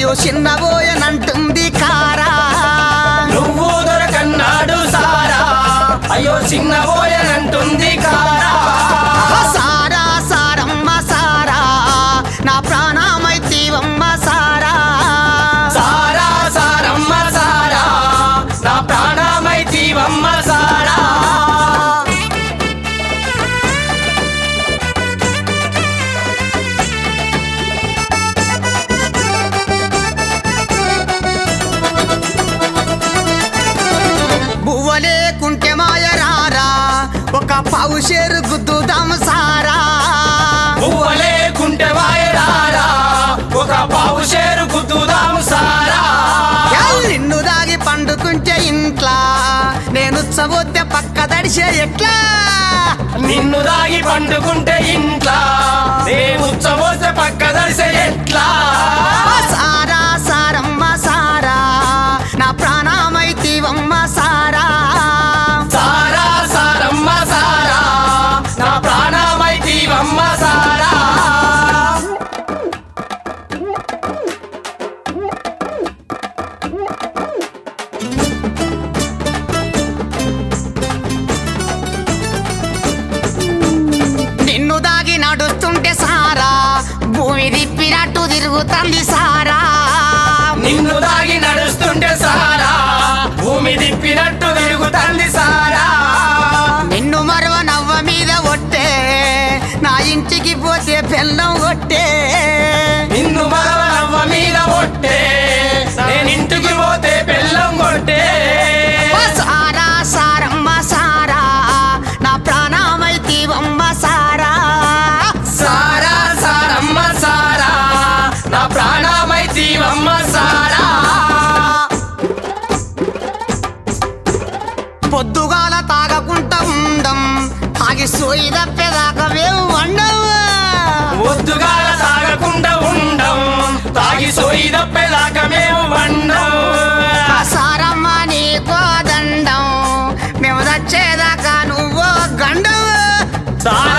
అయ్యో చిన్నబోయనంటుంది కారా. నువ్వు దొరకన్నాడు సారా. అయ్యో చిన్నబోయనంటుంది కారా. తాగుదాము సారా. పువ్వ లేకుంటే వాయరారా ఒక పావు షేరు గుద్దుదాము సారా. నిన్ను దాగి పండుకుంటే ఇంట్లా? నేను చబోతే పక్క దడిసే ఎట్లా? నిన్ను దాగి పండుకుంటే ఇంట్లా? నేను ఉచ్చబోసే పక్క దరిసే ఎట్లా? తిరుగుతుంది సారా. నిన్ను దాగి నడుస్తుంటే సారా. భూమి తిప్పినట్టు తిరుగుతుంది సారా. నిన్ను మరవ నవ్వ మీద ఒట్టే. నా ఇంటికి పోతే పెళ్ళం కొట్టే పొద్దుగాల తాగకుంటా ఉండం. తాగి సోయి తప్పేదాకా మేము వండవు ముద్దుగాల తాగకుండా ఉండం. తాగి సోయి తప్పేదాకా మేము వండం. ఆ సారమ్మ నీకో దండం. మేము తెచ్చేదాకా నువ్వు సారా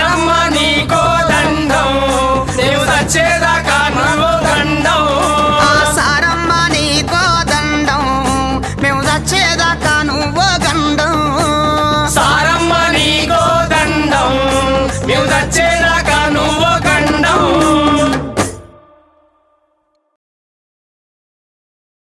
నువ్వు ఖండం